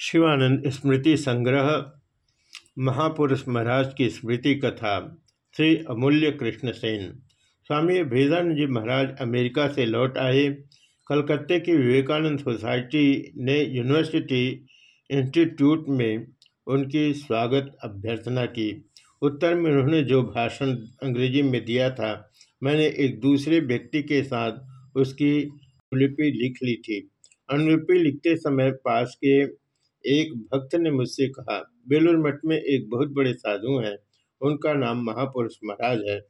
शिवानंद स्मृति संग्रह, महापुरुष महाराज की स्मृति कथा, श्री अमूल्य कृष्ण सेन। स्वामी भेदानंद जी महाराज अमेरिका से लौट आए। कलकत्ते की विवेकानंद सोसाइटी ने यूनिवर्सिटी इंस्टीट्यूट में उनकी स्वागत अभ्यर्थना की। उत्तर में उन्होंने जो भाषण अंग्रेज़ी में दिया था, मैंने एक दूसरे व्यक्ति के साथ उसकी लिपि लिख ली थी। अनुलिपि लिखते समय पास के एक भक्त ने मुझसे कहा, बेलूर मठ में एक बहुत बड़े साधु हैं, उनका नाम महापुरुष महाराज है।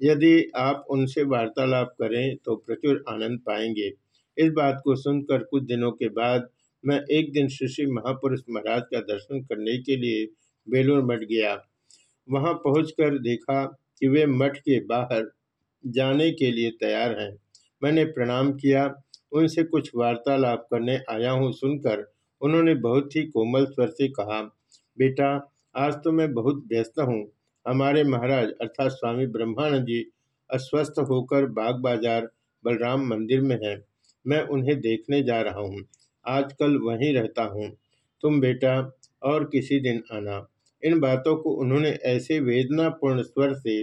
यदि आप उनसे वार्तालाप करें तो प्रचुर आनंद पाएँगे। इस बात को सुनकर कुछ दिनों के बाद मैं एक दिन श्री महापुरुष महाराज का दर्शन करने के लिए बेलूर मठ गया। वहाँ पहुंचकर देखा कि वे मठ के बाहर जाने के लिए तैयार हैं। मैंने प्रणाम किया, उनसे कुछ वार्तालाप करने आया हूँ सुनकर उन्होंने बहुत ही कोमल स्वर से कहा, बेटा, आज तो मैं बहुत व्यस्त हूँ। हमारे महाराज अर्थात स्वामी ब्रह्मानंद जी अस्वस्थ होकर बाग बाज़ार बलराम मंदिर में हैं। मैं उन्हें देखने जा रहा हूँ। आजकल वहीं रहता हूँ। तुम बेटा, और किसी दिन आना। इन बातों को उन्होंने ऐसे वेदनापूर्ण स्वर से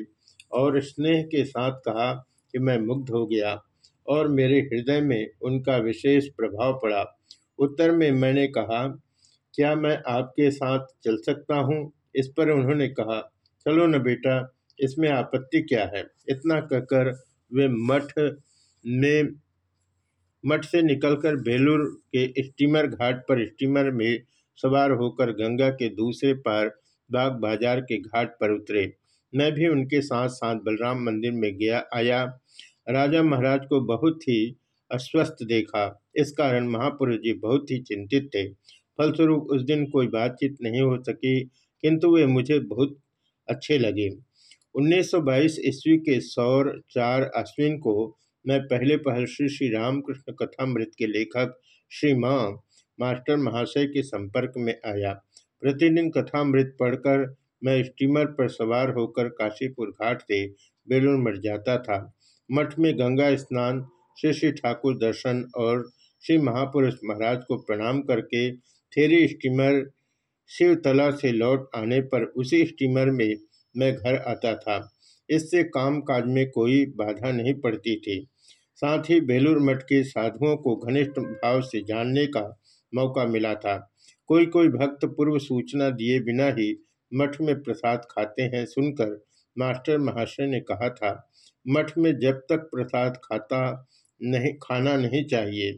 और स्नेह के साथ कहा कि मैं मुग्ध हो गया और मेरे हृदय में उनका विशेष प्रभाव पड़ा। उत्तर में मैंने कहा, क्या मैं आपके साथ चल सकता हूँ? इस पर उन्होंने कहा, चलो न बेटा, इसमें आपत्ति क्या है? इतना कहकर वे मठ में मठ से निकलकर बेलूर के स्टीमर घाट पर, स्टीमर में सवार होकर गंगा के दूसरे पार बाग बाज़ार के घाट पर उतरे। मैं भी उनके साथ साथ बलराम मंदिर में गया, आया। राजा महाराज को बहुत ही अस्वस्थ देखा। इस कारण महापुरुष जी बहुत ही चिंतित थे। फलस्वरूप उस दिन कोई बातचीत नहीं हो सकी, किंतु वे मुझे बहुत अच्छे लगे। 1922 ईस्वी के सौर चार अश्विन को मैं पहले पहल श्री श्री रामकृष्ण कथामृत के लेखक, श्री माँ मास्टर महाशय के संपर्क में आया। प्रतिदिन कथामृत पढ़कर मैं स्टीमर पर सवार होकर काशीपुर घाट से बेलूर मठ जाता था। मठ में गंगा स्नान श्री श्री ठाकुर दर्शन और श्री महापुरुष महाराज को प्रणाम करके थेरी स्टीमर शिवतला से लौट आने पर उसी स्टीमर में मैं घर आता था। इससे काम काज में कोई बाधा नहीं पड़ती थी। साथ ही बेलूर मठ के साधुओं को घनिष्ठ भाव से जानने का मौका मिला था। कोई कोई भक्त पूर्व सूचना दिए बिना ही मठ में प्रसाद खाते हैं सुनकर मास्टर महाशय ने कहा था, मठ में जब तक प्रसाद खाता नहीं, खाना नहीं चाहिए,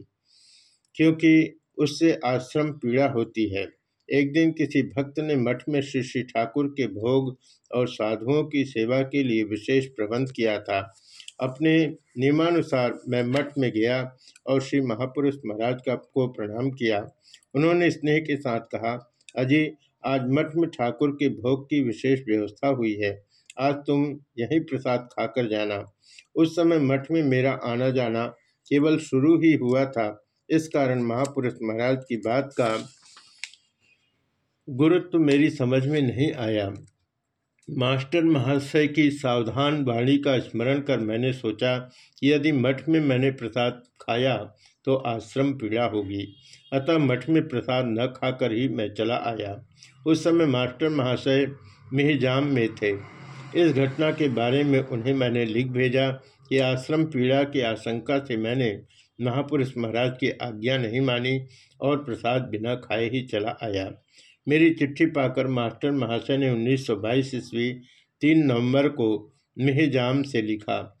क्योंकि उससे आश्रम पीड़ा होती है। एक दिन किसी भक्त ने मठ में श्री श्री ठाकुर के भोग और साधुओं की सेवा के लिए विशेष प्रबंध किया था। अपने नियमानुसार मैं मठ में गया और श्री महापुरुष महाराज का को प्रणाम किया। उन्होंने स्नेह के साथ कहा अजय आज मठ में ठाकुर के भोग की विशेष व्यवस्था हुई है। आज तुम यही प्रसाद खाकर जाना। उस समय मठ में मेरा आना जाना केवल शुरू ही हुआ था। इस कारण महापुरुष महाराज की बात का गुरुत्व मेरी समझ में नहीं आया। मास्टर महाशय की सावधान वाणी का स्मरण कर मैंने सोचा कि यदि मठ में मैंने प्रसाद खाया तो आश्रम पीड़ा होगी। अतः मठ में प्रसाद न खाकर ही मैं चला आया। उस समय मास्टर महाशय मिहिजाम में थे। इस घटना के बारे में उन्हें मैंने लिख भेजा कि आश्रम पीड़ा की आशंका से मैंने महापुरुष महाराज की आज्ञा नहीं मानी और प्रसाद बिना खाए ही चला आया। मेरी चिट्ठी पाकर मास्टर महाशय ने 1922 ईस्वी तीन नवंबर को मेहजाम से लिखा,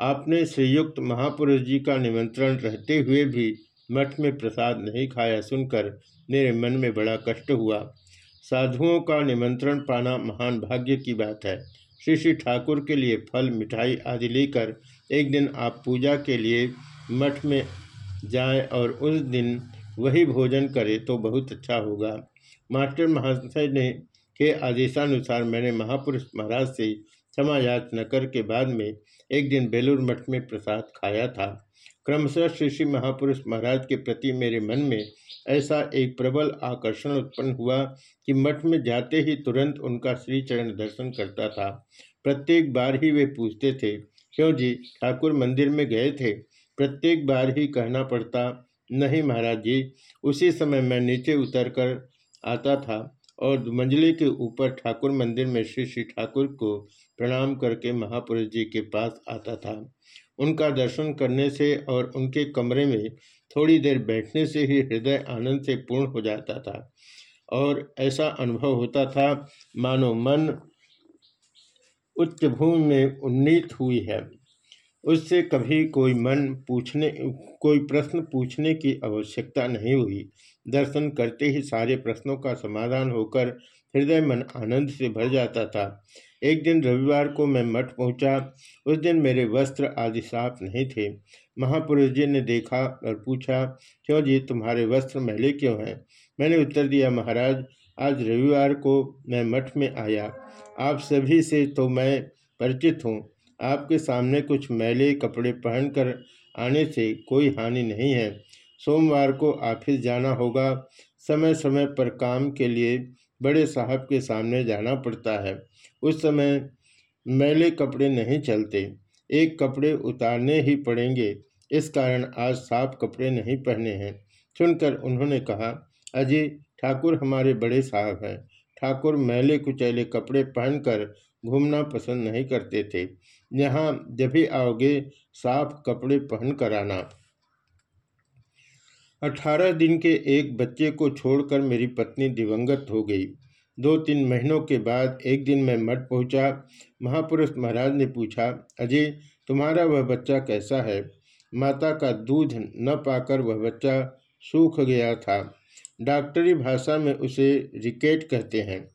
आपने श्रीयुक्त महापुरुष जी का निमंत्रण रहते हुए भी मठ में प्रसाद नहीं खाया सुनकर मेरे मन में बड़ा कष्ट हुआ। साधुओं का निमंत्रण पाना महान भाग्य की बात है। श्री श्री ठाकुर के लिए फल, मिठाई आदि लेकर एक दिन आप पूजा के लिए मठ में जाएँ और उस दिन वही भोजन करें तो बहुत अच्छा होगा। मास्टर महाशय ने के आदेशानुसार मैंने महापुरुष महाराज से क्षमा याचना कर के बाद में एक दिन बेलूर मठ में प्रसाद खाया था। क्रमशः श्री श्री महापुरुष महाराज के प्रति मेरे मन में ऐसा एक प्रबल आकर्षण उत्पन्न हुआ कि मठ में जाते ही तुरंत उनका श्री चरण दर्शन करता था। प्रत्येक बार ही वे पूछते थे, क्यों जी, ठाकुर मंदिर में गए थे? प्रत्येक बार ही कहना पड़ता, नहीं महाराज जी, उसी समय मैं नीचे उतर कर आता था और मंजिले के ऊपर ठाकुर मंदिर में श्री श्री ठाकुर को प्रणाम करके महापुरुष जी के पास आता था। उनका दर्शन करने से और उनके कमरे में थोड़ी देर बैठने से ही हृदय आनंद से पूर्ण हो जाता था। और ऐसा अनुभव होता था, मानो मन उच्च भूमि में उन्नीत हुई है। उससे कभी कोई मन पूछने, कोई प्रश्न पूछने की आवश्यकता नहीं हुई। दर्शन करते ही सारे प्रश्नों का समाधान होकर हृदय मन आनंद से भर जाता था। एक दिन रविवार को मैं मठ पहुँचा। उस दिन मेरे वस्त्र आदि साफ़ नहीं थे। महापुरुष जी ने देखा और पूछा, क्यों जी, तुम्हारे वस्त्र मैले क्यों हैं? मैंने उत्तर दिया, महाराज, आज रविवार को मैं मठ में आया। आप सभी से तो मैं परिचित हूँ। आपके सामने कुछ मैले कपड़े पहनकर आने से कोई हानि नहीं है। सोमवार को ऑफ़िस जाना होगा। समय समय पर काम के लिए बड़े साहब के सामने जाना पड़ता है। उस समय मैले कपड़े नहीं चलते। एक कपड़े उतारने ही पड़ेंगे। इस कारण आज साफ़ कपड़े नहीं पहने हैं। सुनकर उन्होंने कहा, अजय, ठाकुर हमारे बड़े साहब हैं। ठाकुर मैले कुचैले कपड़े पहनकर घूमना पसंद नहीं करते थे। यहाँ जब भी आओगे, साफ़ कपड़े पहन कर आना। अठारह दिन के एक बच्चे को छोड़कर मेरी पत्नी दिवंगत हो गई। दो तीन महीनों के बाद एक दिन मैं मठ पहुँचा। महापुरुष महाराज ने पूछा, अजय, तुम्हारा वह बच्चा कैसा है? माता का दूध न पाकर वह बच्चा सूख गया था। डॉक्टरी भाषा में उसे रिकेट कहते हैं।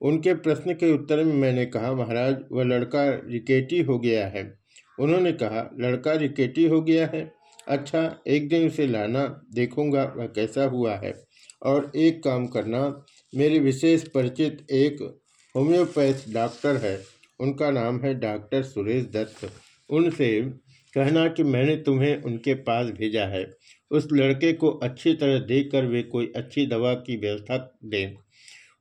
उनके प्रश्न के उत्तर में मैंने कहा, महाराज, वह लड़का रिकेटी हो गया है। उन्होंने कहा, लड़का रिकेटी हो गया है? अच्छा एक दिन उसे लाना, देखूँगा वह कैसा हुआ है। और एक काम करना, मेरे विशेष परिचित एक होम्योपैथ डॉक्टर है। उनका नाम है डॉक्टर सुरेश दत्त। उनसे कहना कि मैंने तुम्हें उनके पास भेजा है। उस लड़के को अच्छी तरह देखकर वे कोई अच्छी दवा की व्यवस्था दें।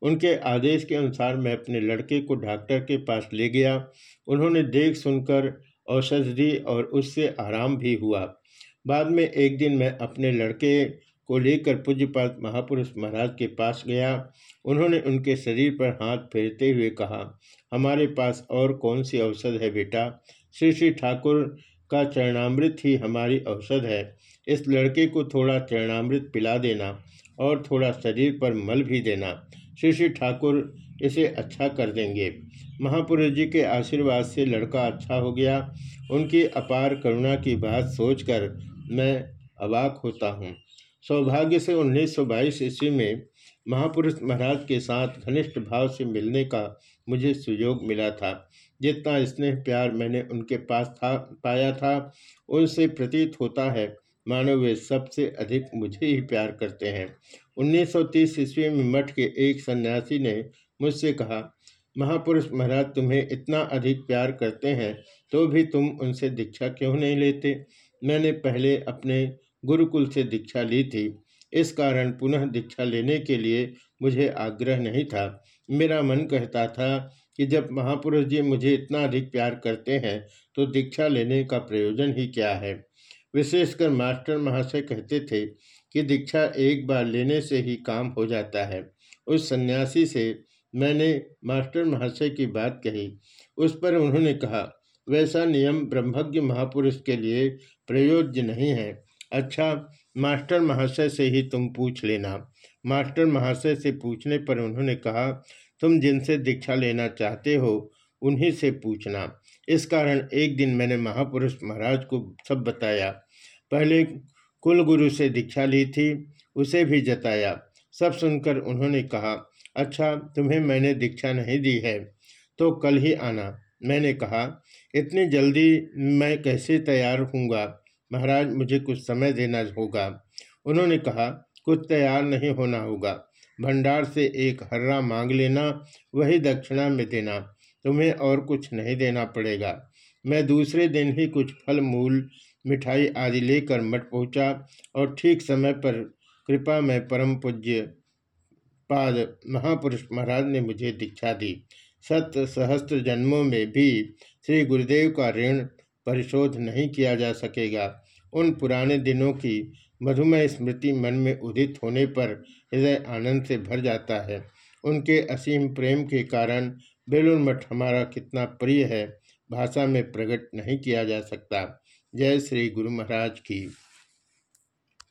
उनके आदेश के अनुसार मैं अपने लड़के को डॉक्टर के पास ले गया। उन्होंने देख सुनकर औषध और उससे आराम भी हुआ। बाद में एक दिन मैं अपने लड़के को लेकर पूज्यपात महापुरुष महाराज के पास गया। उन्होंने उनके शरीर पर हाथ फेरते हुए कहा, हमारे पास और कौन सी औषध है बेटा? श्री श्री ठाकुर का चरणामृत ही हमारी औषध है। इस लड़के को थोड़ा चरणामृत पिला देना और थोड़ा शरीर पर मल भी देना। श्री श्री ठाकुर इसे अच्छा कर देंगे। महापुरुष जी के आशीर्वाद से लड़का अच्छा हो गया। उनकी अपार करुणा की बात सोचकर मैं अवाक होता हूँ। सौभाग्य से 1922 ईस्वी में महापुरुष महाराज के साथ घनिष्ठ भाव से मिलने का मुझे सुयोग मिला था। जितना स्नेह प्यार मैंने उनके पास था, पाया था, उनसे प्रतीत होता है, मानो वे सबसे अधिक मुझे ही प्यार करते हैं। 1930 ईस्वी में मठ के एक सन्यासी ने मुझसे कहा, महापुरुष महाराज, तुम्हें इतना अधिक प्यार करते हैं तो भी तुम उनसे दीक्षा क्यों नहीं लेते? मैंने पहले अपने गुरुकुल से दीक्षा ली थी। इस कारण पुनः दीक्षा लेने के लिए मुझे आग्रह नहीं था। मेरा मन कहता था कि जब महापुरुष जी मुझे इतना अधिक प्यार करते हैं तो दीक्षा लेने का प्रयोजन ही क्या है? विशेषकर मास्टर महाशय कहते थे कि दीक्षा एक बार लेने से ही काम हो जाता है। उस सन्यासी से मैंने मास्टर महाशय की बात कही। उस पर उन्होंने कहा वैसा नियम ब्रह्मज्ञ महापुरुष के लिए प्रयोज्य नहीं है। अच्छा मास्टर महाशय से ही तुम पूछ लेना। मास्टर महाशय से पूछने पर उन्होंने कहा, तुम जिनसे दीक्षा लेना चाहते हो, उन्हीं से पूछना। इस कारण एक दिन मैंने महापुरुष महाराज को सब बताया। पहले कुल गुरु से दीक्षा ली थी, उसे भी जताया। सब सुनकर उन्होंने कहा अच्छा तुम्हें मैंने दीक्षा नहीं दी है तो कल ही आना। मैंने कहा, इतनी जल्दी मैं कैसे तैयार हूँगा महाराज, मुझे कुछ समय देना होगा। उन्होंने कहा, कुछ तैयार नहीं होना होगा। भंडार से एक हर्रा मांग लेना, वही दक्षिणा में देना। तुम्हें और कुछ नहीं देना पड़ेगा। मैं दूसरे दिन ही कुछ फल, मूल, मिठाई आदि लेकर मठ पहुँचा और ठीक समय पर कृपा में परम पूज्य पाद महापुरुष महाराज ने मुझे दीक्षा दी। सत सहस्त्र जन्मों में भी श्री गुरुदेव का ऋण परिशोध नहीं किया जा सकेगा। उन पुराने दिनों की मधुमय स्मृति मन में उदित होने पर हृदय आनंद से भर जाता है। उनके असीम प्रेम के कारण बेलूर मठ हमारा कितना प्रिय है, भाषा में प्रकट नहीं किया जा सकता। जय श्री गुरु महाराज की।